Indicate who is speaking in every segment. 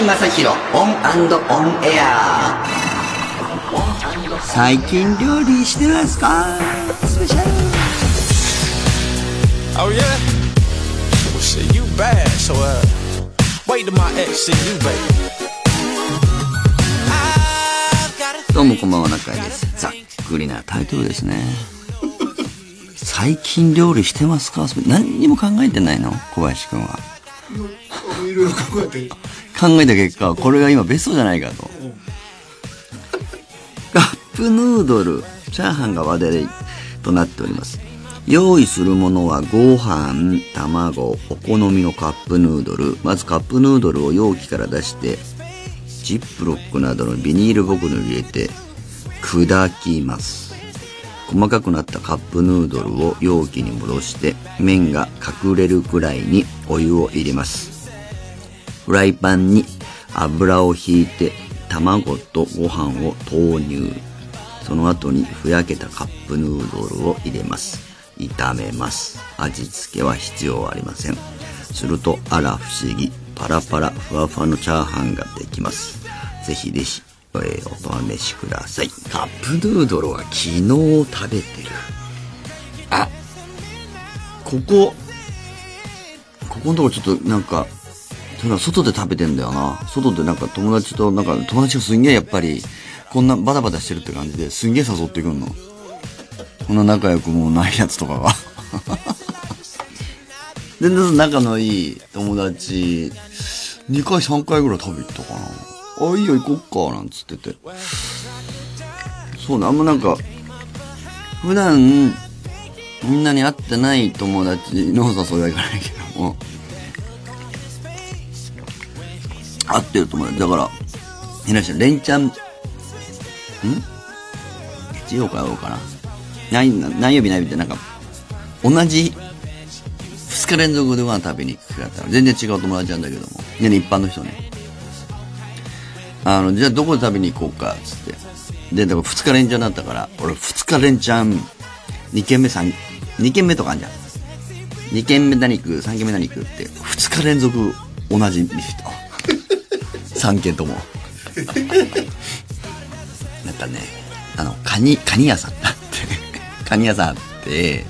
Speaker 1: 居正広 ON and ON AIR。最近料理してますか？スペシャル。
Speaker 2: Oh yeah? Well shit, you bad, so uh wait till my ex see you, baby. I've got a
Speaker 1: どうもこんばんは中居です。ざっくりなタイトルですね。最近料理してますか？何にも考えてないの？小林くんは。い
Speaker 3: ろいろ考えて
Speaker 1: 考えた結果これが今ベストじゃないかと。カップヌードルチャーハンが話題となっております。用意するものはご飯卵お好みのカップヌードル。まずカップヌードルを容器から出してジップロックなどのビニール袋に入れて砕きます。細かくなったカップヌードルを容器に戻して麺が隠れるくらいにお湯を入れますフライパンに油をひいて卵とご飯を投入。その後にふやけたカップヌードルを入れます。炒めます。味付けは必要ありません。するとあら不思議。パラパラふわふわのチャーハンができます。ぜひぜひ、えーお試しください。カップヌードルは昨日食べてる。あここ。ここのとこちょっとなんかそれは外で食べてんだよな。外でなんか友達と、なんか友達がすんげえやっぱり、こんなバタバタしてるって感じですんげえ誘ってくんの。こんな仲良くもないやつとかが。全然仲のいい友達、2回3回ぐらい食べ行ったかな。あ、いいよ行こっか、なんつってて。そうね、あんまなんか、普段、みんなに会ってない友達の誘いはいかないけども、合ってると思うよ。だから、いらっしゃる。レンチャン、ん？月曜かどうかな。何、何曜日何曜日ってなんか、同じ、二日連続でご飯食べに行く機会だったら、全然違う友達なんだけども。ね、一般の人ね。あの、じゃあどこで食べに行こうか、つって。で、だから二日連チャンだったから、俺二日連チャン、二軒目三、二軒目とかあんじゃん。二軒目何食う、三軒目何食う？って、二日連続同じ店と。三軒とも。なんかね、あの、カニ、カニ屋さんだって。カニ屋さんあって、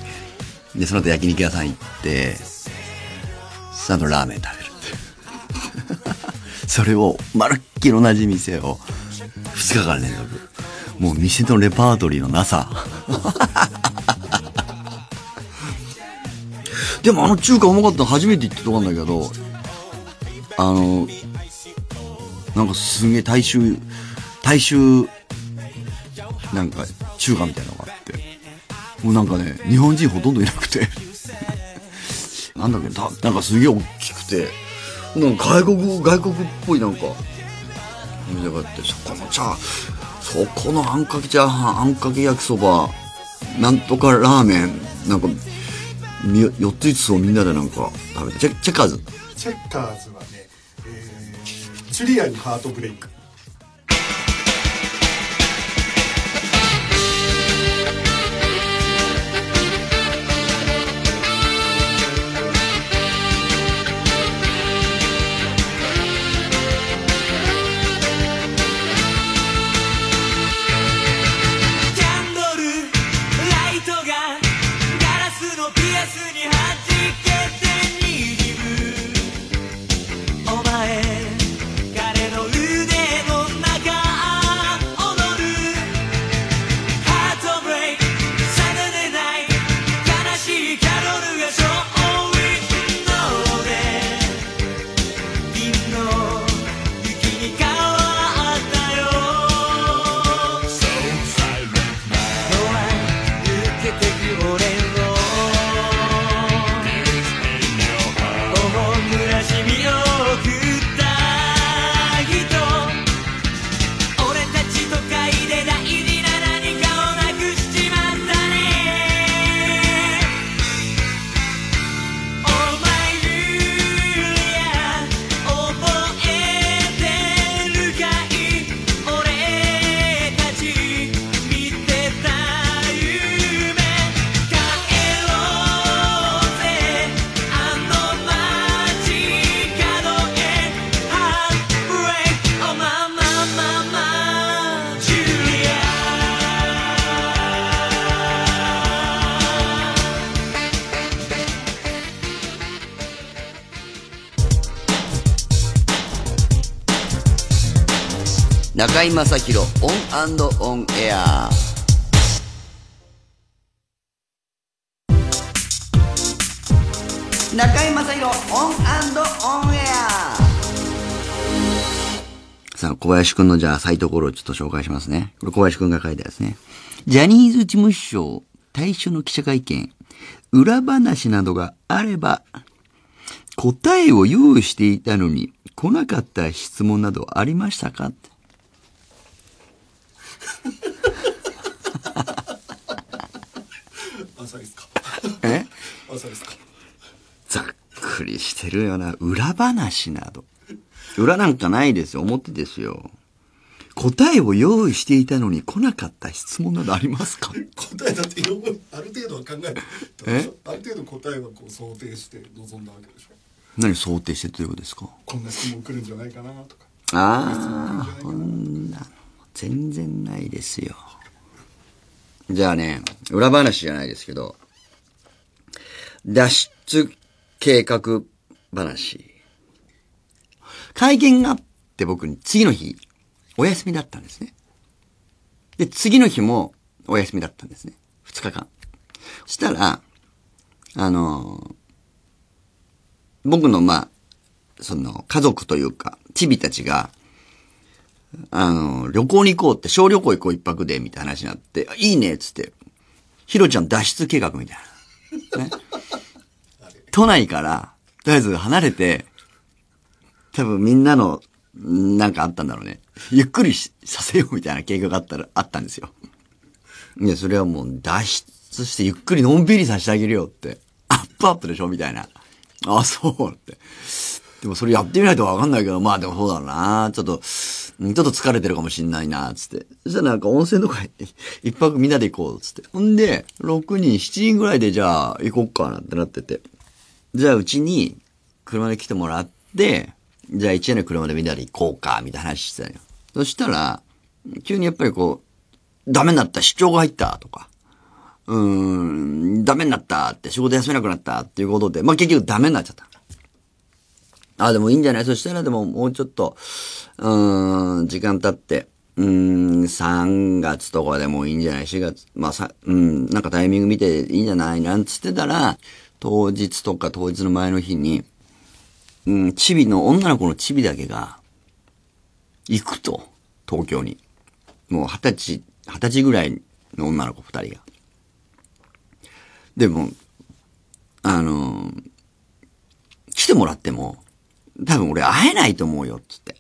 Speaker 1: で、その後焼肉屋さん行って、その後ラーメン食べるって。それを、まるっきり同じ店を、二日間連続。もう店のレパートリーのなさ。でもあの中華うまかったの初めて行ったとこなんだけど、あの、なんかすげえ大衆、大衆、なんか中華みたいなのがあって、もうなんかね、日本人ほとんどいなくて、なんだっけたなんかすげえ大きくて、なんか外国、外国っぽいなんか、お店があって、そこのチャー、そこのあんかけチャーハン、あんかけ焼きそば、なんとかラーメン、なんか、4つ5つをみんなでなんか食べて、チェチェッカーズ。
Speaker 3: チェッカーズはね、ー、チュリアにハートブレイク。
Speaker 1: 中居正広オンオンエア中居正広オンオンエアさあ、小林くんのじゃあサイトコロをちょっと紹介しますね。これ小林くんが書いたやつね。ジャニーズ事務所退所の記者会見、裏話などがあれば、答えを用意していたのに来なかった質問などありましたか？
Speaker 3: 浅いですか。
Speaker 1: え？
Speaker 3: 浅いですか。
Speaker 1: ざっくりしてるよな。裏話など。裏なんかないですよ。表ですよ。答えを用意していたのに来なかった質問などありますか？
Speaker 3: 答えだってある程度は考えて
Speaker 1: え？
Speaker 3: ある程度答えはこう想定して臨んだわけでしょ。
Speaker 1: 何想定してどういうことですか？
Speaker 3: こんな質問来るんじゃないかなとか。
Speaker 1: ああ、こんなの全然ないですよ。じゃあね、裏話じゃないですけど、脱出計画話。会見があって僕に次の日、お休みだったんですね。で、次の日もお休みだったんですね。二日間。そしたら、あの、僕の、まあ、その、家族というか、チビたちが、あの、旅行に行こうって、小旅行行こう一泊で、みたいな話になって、いいね、っつって、ヒロちゃん脱出計画みたいな。ね。都内から、とりあえず離れて、多分みんなの、なんかあったんだろうね。ゆっくりしさせようみたいな計画があったら、あったんですよ。いや、それはもう脱出してゆっくりのんびりさせてあげるよって。アップアップでしょみたいな。あ、そうって。でもそれやってみないとわかんないけど、まあでもそうだろうな。ちょっと、うんちょっと疲れてるかもしんないな、つって。そしたらなんか温泉とか一泊みんなで行こう、つって。ほんで、6人、7人ぐらいでじゃあ行こっかなってなってて。じゃあうちに車で来てもらって、じゃあ一円の車でみんなで行こうか、みたいな話してたよ。そしたら、急にやっぱりこう、ダメになった、出張が入った、とか。うーん、ダメになったって、仕事休めなくなったっていうことで、まあ結局ダメになっちゃった。あ、でもいいんじゃない？そしたらでももうちょっと、うん、時間経って、うん、3月とかでもいいんじゃない ?4 月、まあさ、うん、なんかタイミング見ていいんじゃない？なんつってたら、当日とか当日の前の日に、うん、チビの、女の子のチビだけが、行くと、東京に。もう二十歳、二十歳ぐらいの女の子二人が。でも、あの来てもらっても、多分俺会えないと思うよ、つって。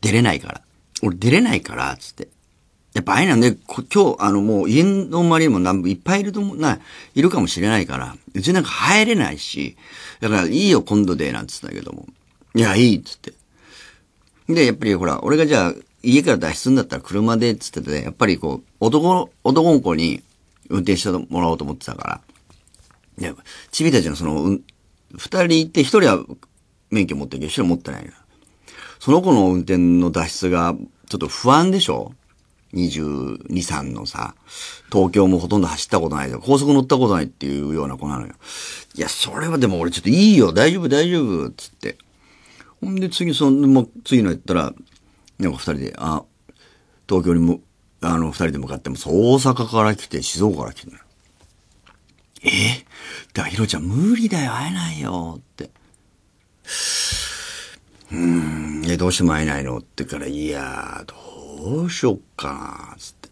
Speaker 1: 出れないから。俺出れないから、つって。やっぱ会えないんで、今日、あの、もう家の周りにも何部いっぱいいると思う、な、いるかもしれないから、うちなんか入れないし、だからいいよ、今度で、なんつったけども。いや、いい、つって。で、やっぱりほら、俺がじゃあ、家から脱出するんだったら車で、つってて、やっぱりこう、男、男の子に運転してもらおうと思ってたから。で、チビたちのその、二人いて、一人は免許持ってるけど、一人持ってないの。その子の運転の脱出が、ちょっと不安でしょ ?22、3のさ、東京もほとんど走ったことないで、高速乗ったことないっていうような子なのよ。いや、それはでも俺ちょっといいよ、大丈夫、大丈夫、つって。ほんで次、その、もう次のやったら、なんか二人で、あ、東京にも、あの、二人で向かっても、大阪から来て、静岡から来てる。え？だから、ひろちゃん無理だよ、会えないよ、って。うん、え、どうしても会えないのって言うから、いやー、どうしよっかな、つって。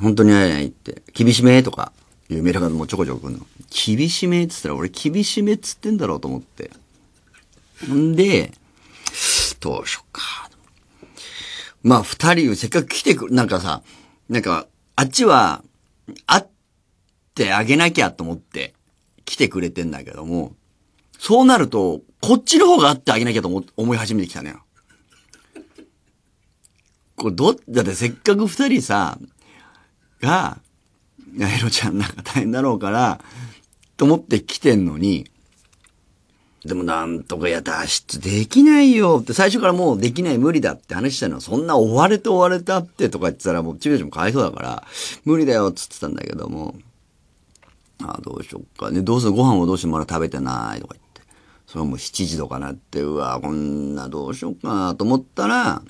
Speaker 1: 本当に会えないって。厳しめとか、いうメールがもうちょこちょこ来るの。厳しめっつったら、俺厳しめっつってんだろうと思って。んで、どうしよっか。まあ、二人、せっかく来てくる、なんかさ、なんか、あっちは、会ってあげなきゃと思って来てくれてんだけども、そうなると、こっちの方が会ってあげなきゃと思思い始めてきたのよ。これどっ、だってせっかく二人さ、が、や、エロちゃんなんか大変だろうから、と思って来てんのに、でもなんとかいや脱出できないよって最初からもうできない無理だって話したのそんな追われて追われたってとか言ってたらもうちびちもかわいそうだから無理だよっつってたんだけどもああどうしよっか。ねどうする？ご飯をどうしてもまだ食べてないとか言って。それもう7時とかなってうわこんなどうしよっかなと思ったら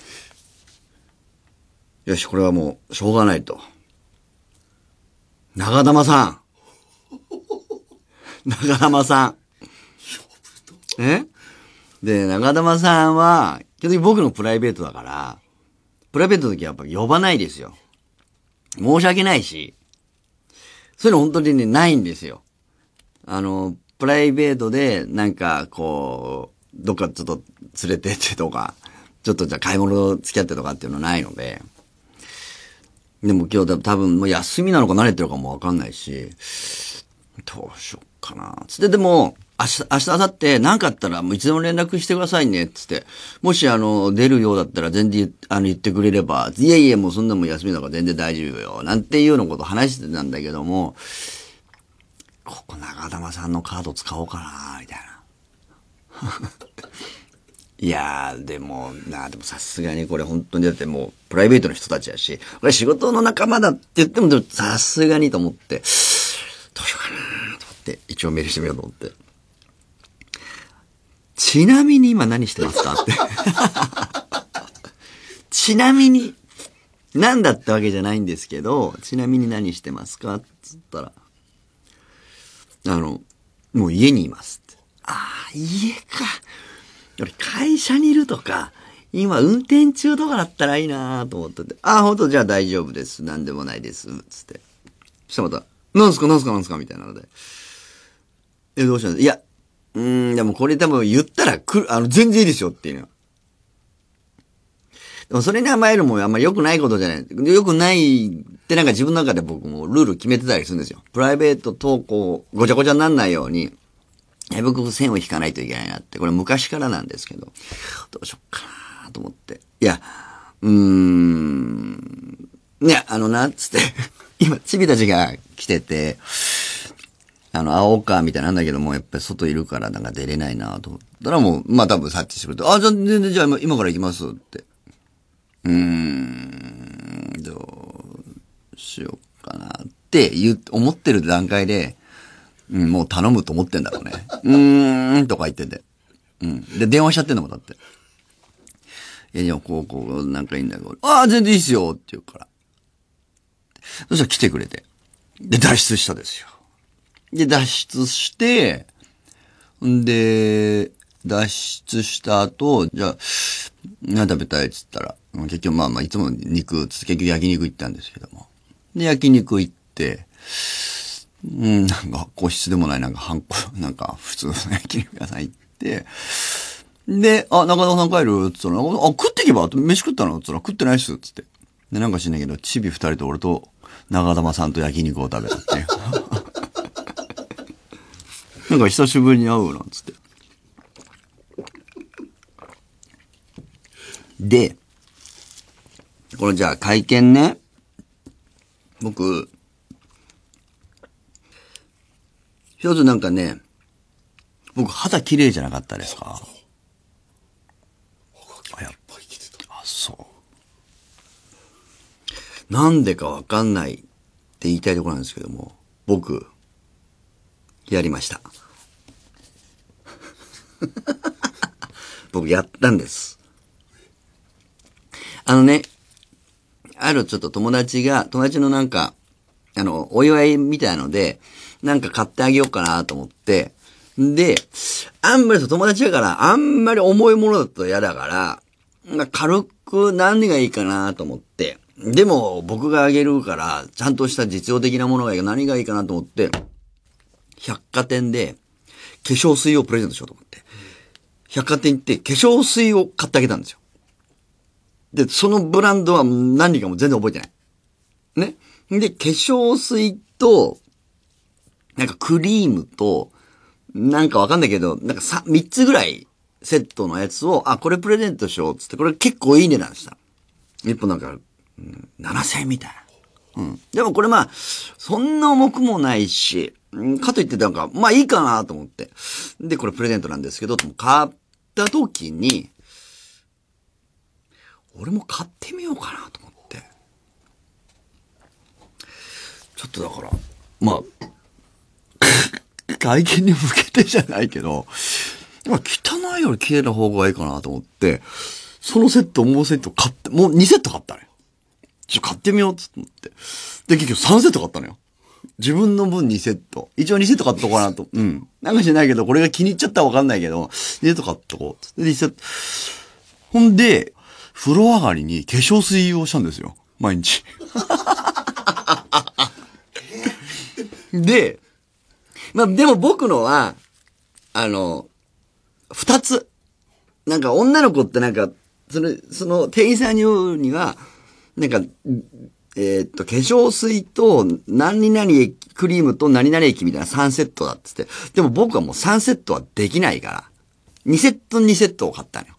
Speaker 1: よし、これはもう、しょうがないと。長玉さん。長玉さん。え？で、長玉さんは、基本的に僕のプライベートだから、プライベートの時はやっぱ呼ばないですよ。申し訳ないし、そういうの本当にね、ないんですよ。あの、プライベートで、なんか、こう、どっかちょっと連れてってとか、ちょっとじゃあ買い物付き合ってとかっていうのないので、でも今日多分もう休みなのか慣れてるかもわかんないし、どうしよっかな。つってでも、明日、明日、明後日、何かあったらもういつでも連絡してくださいね、つって。もしあの、出るようだったら全然あの言ってくれれば、いえいえもうそんなもん休みだから全然大丈夫よ、なんていうようなこと話してたんだけども、ここ長玉さんのカード使おうかな、みたいな。いやー、でも、な、でもさすがにこれ本当にだってもう、プライベートの人たちやし、これ仕事の仲間だって言っても、でもさすがにと思って、どうしようかなと思って、一応メールしてみようと思って。ちなみに今何してますか？って。ちなみに、何だったわけじゃないんですけど、ちなみに何してますか？っつったら、あの、もう家にいますって。ああ、家か。俺会社にいるとか、今運転中とかだったらいいなと思ってて、ああ、ほんとじゃあ大丈夫です。何でもないです。つって。そしたらまた、なんすか？なんすか？なんすか？みたいなので。え、どうしたんです？いや、うん、でもこれ多分言ったら来る、あの、全然いいですよっていうの。でもそれに甘えるもあんまり良くないことじゃない。良くないってなんか自分の中で僕もルール決めてたりするんですよ。プライベート投稿ごちゃごちゃになんないように、え僕線を引かないといけないなって。これ昔からなんですけど、どうしよっかなと思って。いや、うーん、ね、あのな、つって、今、チビたちが来てて、あの、青か、みたいなんだけども、やっぱり外いるからなんか出れないなと思ったらもう、まあ多分察知してくれて、あ、じゃあ全然じゃあ今から行きますって。うーん、どうしようかなって言う、思ってる段階で、うん、もう頼むと思ってんだろうね。うーん、とか言ってて。うん。で、電話しちゃってんのもだって。いや、いや、こう、こう、なんかいいんだけど、ああ、全然いいっすよって言うから。そしたら来てくれて。で、脱出したですよ。で、脱出して、んで、脱出した後、じゃあ、何食べたいっつったら、結局まあまあ、いつも肉、結局焼肉行ったんですけども。で、焼肉行って、うん、なんか個室でもない、なんか半個、なんか普通の焼肉屋さん行って、で、あ、中田さん帰るつったら、あ、食ってけば？飯食ったの？つったら、食ってないっすつって。で、なんか知んないけど、チビ二人と俺と長玉さんと焼肉を食べたっていう。なんか久しぶりに会うなんつって。で、これじゃあ会見ね、僕、一つなんかね、僕肌綺麗じゃなかったですか？あ、やっぱりあ、そう。なんでかわかんないって言いたいところなんですけども、僕、やりました。僕やったんです。あのね、あるちょっと友達が、友達のなんか、あの、お祝いみたいので、なんか買ってあげようかなと思って、で、あんまり友達だから、あんまり重いものだと嫌だから、か軽く何がいいかなと思って、でも僕があげるから、ちゃんとした実用的なものがいい何がいいかなと思って、百貨店で化粧水をプレゼントしようと思って、百貨店行って化粧水を買ってあげたんですよ。で、そのブランドは何かも全然覚えてない。ね。で、化粧水と、なんかクリームと、なんかわかんないけど、なんかさ、三つぐらいセットのやつを、あ、これプレゼントしようっつって、これ結構いい値段した。一本なんか、うん、7000円みたいな。うん。でもこれまあ、そんな重くもないし、かといってなんか、まあいいかなと思って。で、これプレゼントなんですけど、買った時に、俺も買ってみようかなと思って。ちょっとだから、まあ、外見に向けてじゃないけど、まあ汚いより綺麗な方がいいかなと思って、そのセット、もうセット買って、もう2セット買ったね。ちょっと、買ってみようっつって。で、結局3セット買ったのよ。自分の分2セット。一応2セット買っとこうかなと。うん。なんかしないけど、これが気に入っちゃったらわかんないけど、2セット買っとこう。で、2セット。ほんで、風呂上がりに化粧水をしたんですよ。毎日。で、まあ、でも僕のは、あの、二つ。なんか女の子ってなんか、その、その店員さんに言うには、なんか、えーっと、化粧水と何々液クリームと何々液みたいな3セットだっつって。でも僕はもう3セットはできないから、2セット2セットを買ったのよ。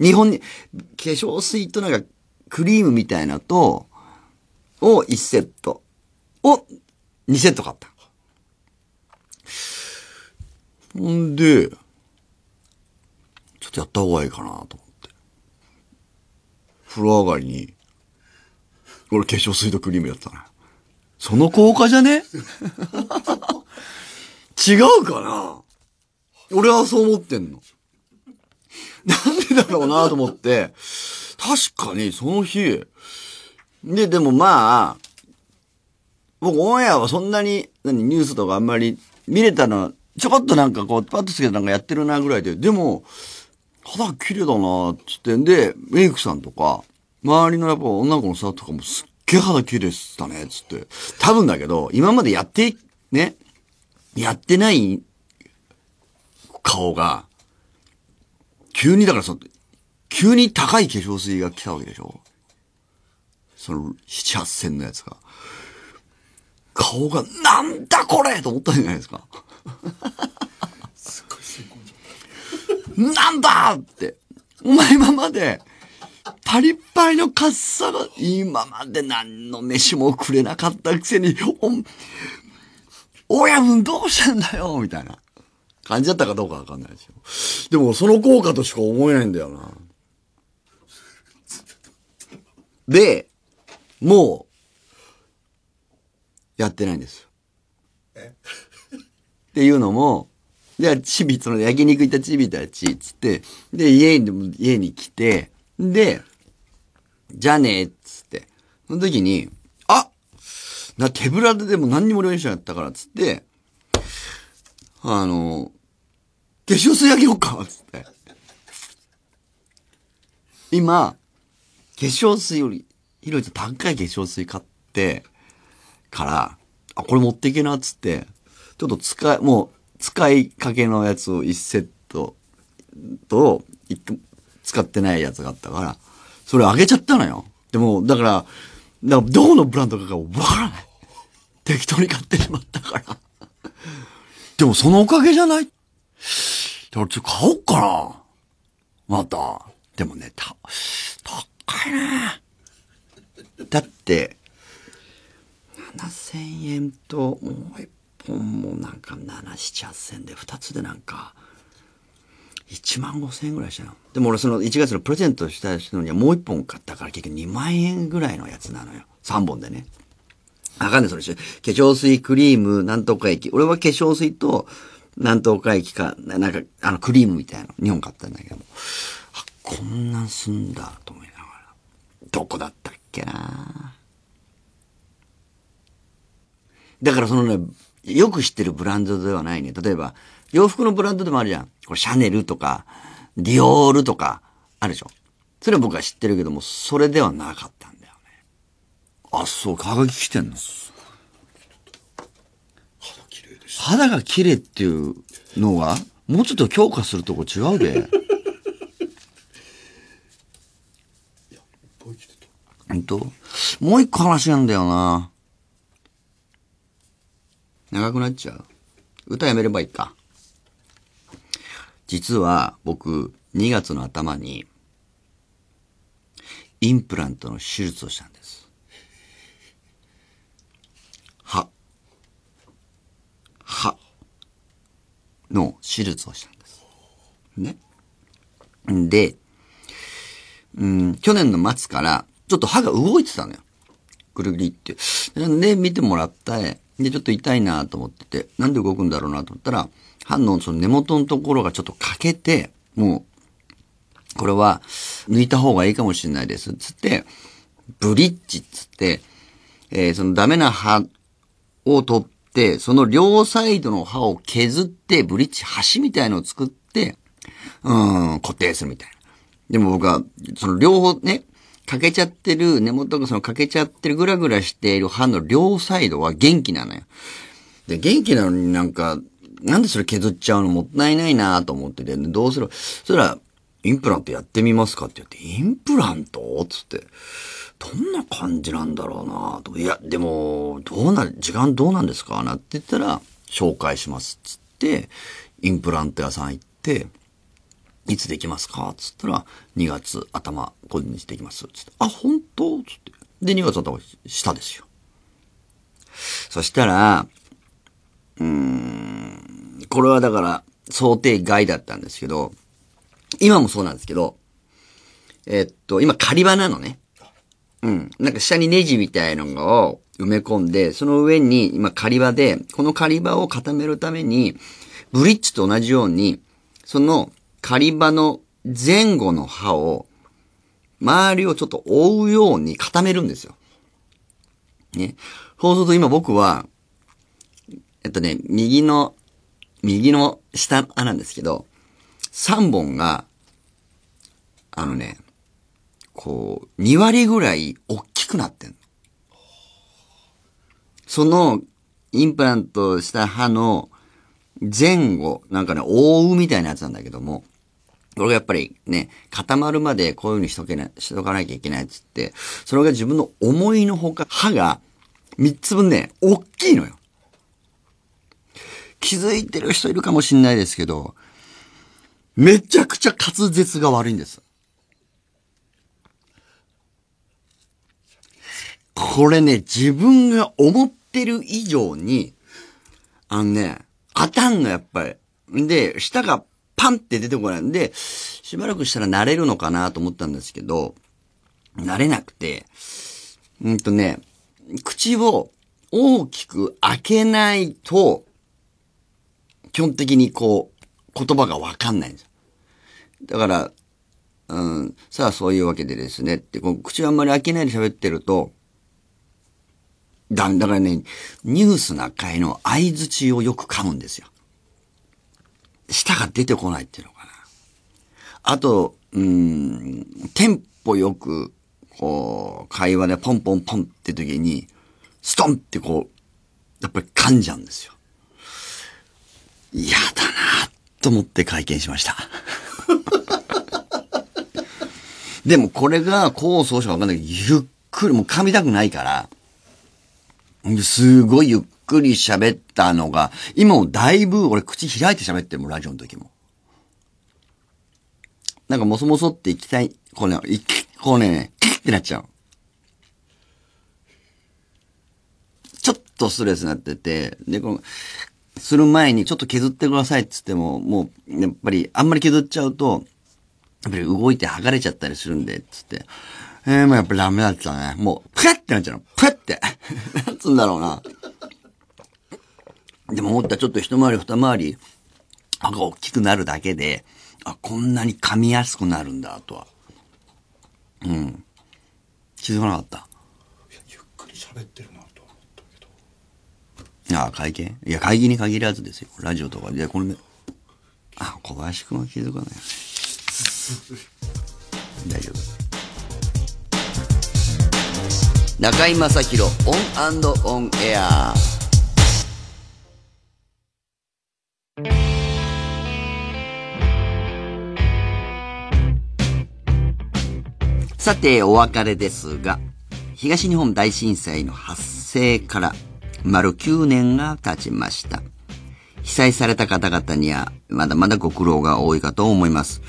Speaker 1: 日本に、化粧水となんかクリームみたいなと、を1セット。を2セット買った。ほんで、ちょっとやった方がいいかなと思って。風呂上がりに、俺化粧水とクリームやったな。その効果じゃね？違うかな？俺はそう思ってんの。なんでだろうなと思って、確かにその日、で、でもまあ、僕オンエアはそんなに、何、ニュースとかあんまり見れたのは、ちょこっとなんかこう、パッとつけてなんかやってるなぐらいで、でも、肌綺麗だなっつってんで、メイクさんとか、周りのやっぱ女の子のスタッフとかもすっげえ肌綺麗っすたね、つって。多分だけど、今までやって、ね、やってない顔が、急にだからその、急に高い化粧水が来たわけでしょ？その、七八千のやつが。顔が、なんだこれと思ったんじゃないですか。すごいなんだって。お前今まで、パリッパリのカッサが、今まで何の飯もくれなかったくせに、お、親分どうしたんだよみたいな感じだったかどうかわかんないですよ。でもその効果としか思えないんだよな。で、もう、やってないんですよ。っていうのも、で、チビ、その焼肉行ったチビたち、つって、で、家に、家に来て、で、じゃあね、つって、その時に、あな、手ぶらででも何にも練習やったから、つって、あの、化粧水あげようか、つって。今、化粧水より、ひろいと高い化粧水買って、から、あ、これ持っていけな、つって、ちょっと使い、もう、使いかけのやつを1セットと、使ってないやつがあったから、それあげちゃったのよ。でも、だから、だからどこのブランドかがわからない。適当に買ってしまったから。でもそのおかげじゃない？だからちょっと買おうかな。また。でもね、た、高いね。だって、7000円と、もう一本もなんか7、7、8000で、2つでなんか、1万5千円ぐらいしたの。でも俺その1月のプレゼントした人にはもう1本買ったから結局2万円ぐらいのやつなのよ。3本でね。わかんない、それ。化粧水、クリーム、なんとか液。俺は化粧水と、なんとか液か、なんか、あの、クリームみたいなの2本買ったんだけども。あ、こんなんすんだ、と思いながら。どこだったっけなだからそのね、よく知ってるブランドではないね。例えば、洋服のブランドでもあるじゃん。これシャネルとか、ディオールとか、あるでしょ。それは僕は知ってるけども、それではなかったんだよね。あ、そう、はがき来てんの？肌が綺麗っていうのが、もうちょっと強化するとこ違うで。ほんともう一個話なんだよな。長くなっちゃう。歌やめればいいか。実は僕、2月の頭に、インプラントの手術をしたんです。歯の手術をしたんです。ね。んで、うん、去年の末から、ちょっと歯が動いてたのよ。ぐるぐりって。で、見てもらったで、ちょっと痛いなと思ってて、なんで動くんだろうなと思ったら、歯のその根元のところがちょっと欠けて、もう、これは抜いた方がいいかもしれないです。つって、ブリッジっつって、えーそのダメな歯を取っ、その両サイドの歯を削って、ブリッジ橋みたいのを作って、うん、固定するみたいな。でも僕は、その両方ね、欠けちゃってる、根元がその欠けちゃってるぐらぐらしている歯の両サイドは元気なのよ。で、元気なのになんか、なんでそれ削っちゃうのもったいないなと思ってて、でどうする？そしたら、インプラントやってみますかって言って、インプラント？つって、どんな感じなんだろうなと。いや、でも、どうな、時間どうなんですかなって言ったら、紹介します。つって、インプラント屋さん行って、いつできますかつったら、2月頭、これにできます。つって、あ、本当つって。で、2月頭、下ですよ。そしたら、うん、これはだから、想定外だったんですけど、今もそうなんですけど、えっと、今、仮場なのね。うん。なんか下にネジみたいのを埋め込んで、その上に今仮場で、この仮場を固めるために、ブリッジと同じように、その仮場の前後の刃を、周りをちょっと覆うように固めるんですよ。ね。そうすると今僕は、えっとね、右の、右の下なんですけど、3本が、あのね、こう、2割ぐらい大きくなってんの。その、インプラントした歯の前後、なんかね、覆うみたいなやつなんだけども、これがやっぱりね、固まるまでこういう風にしとけな、しとかなきゃいけないっつって、それが自分の思いのほか、歯が3つ分ね、大きいのよ。気づいてる人いるかもしんないですけど、めちゃくちゃ滑舌が悪いんです。これね、自分が思ってる以上に、あのね、当たんの、やっぱり。で、舌がパンって出てこないんで、しばらくしたら慣れるのかなと思ったんですけど、慣れなくて、うんとね、口を大きく開けないと、基本的にこう、言葉がわかんないんですよ。だから、うん、さあそういうわけでですねって、こう口をあんまり開けないで喋ってると、だ、だからね、ニュースな会の相づちをよく噛むんですよ。舌が出てこないっていうのかな。あと、うん、テンポよく、こう、会話でポンポンポンって時に、ストンってこう、やっぱり噛んじゃうんですよ。嫌だなと思って会見しました。でもこれが構想しかわかんないけど、ゆっくり、もう噛みたくないから、すごいゆっくり喋ったのが、今もだいぶ俺口開いて喋ってるもん、ラジオの時も。なんかもそもそっていきたい、こうね、いきこうね、キッってなっちゃう。ちょっとストレスになってて、で、この、する前にちょっと削ってくださいって言っても、もう、やっぱりあんまり削っちゃうと、やっぱり動いて剥がれちゃったりするんで、つって。えー、もうやっぱりダメだったね。もう、プッってなっちゃうの。プッって。なんつうんだろうな。でも思ったらちょっと一回り二回り、歯が大きくなるだけで、あ、こんなに噛みやすくなるんだ、とは。うん。気づかなかった。
Speaker 3: いやゆっくり喋ってるなと思ったけど
Speaker 1: ああ、会見いや、会議に限らずですよ。ラジオとかで、これ、あ、小林くんは気づかないよね。大丈夫。中居正広 ON & ON AIRさて、お別れですが、東日本大震災の発生から丸9年が経ちました。被災された方々にはまだまだご苦労が多いかと思います。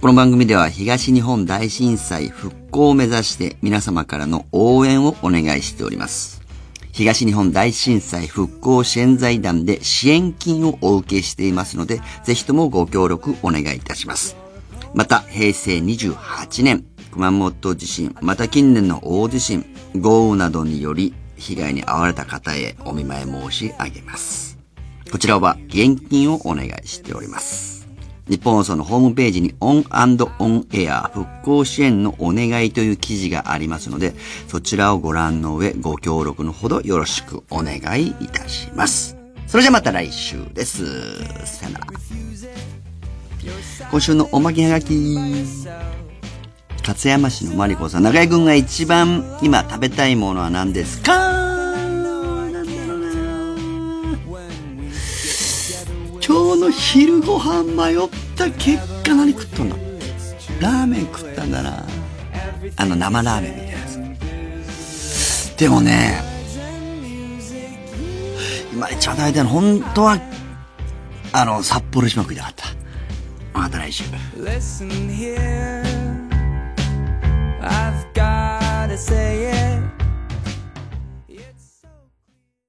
Speaker 1: この番組では東日本大震災復興を目指して皆様からの応援をお願いしております。東日本大震災復興支援財団で支援金をお受けしていますので、ぜひともご協力お願いいたします。また、平成28年、熊本地震、また近年の大地震、豪雨などにより被害に遭われた方へお見舞い申し上げます。こちらは現金をお願いしております。ニッポン放送のホームページに ON & ON AIR 復興支援のお願いという記事がありますので、そちらをご覧の上、ご協力のほどよろしくお願いいたします。それじゃまた来週です。さよなら。今週のおまけはがき。勝山市のマリコさん、中井くんが一番今食べたいものは何ですか？の昼ご飯迷った結果何食ったんだラーメン食ったんだな。あの生ラーメンみたいなやつ。でもね今一番食べたいの本当はあの札幌島食いたかった。また来週。
Speaker 4: I've gotta say it.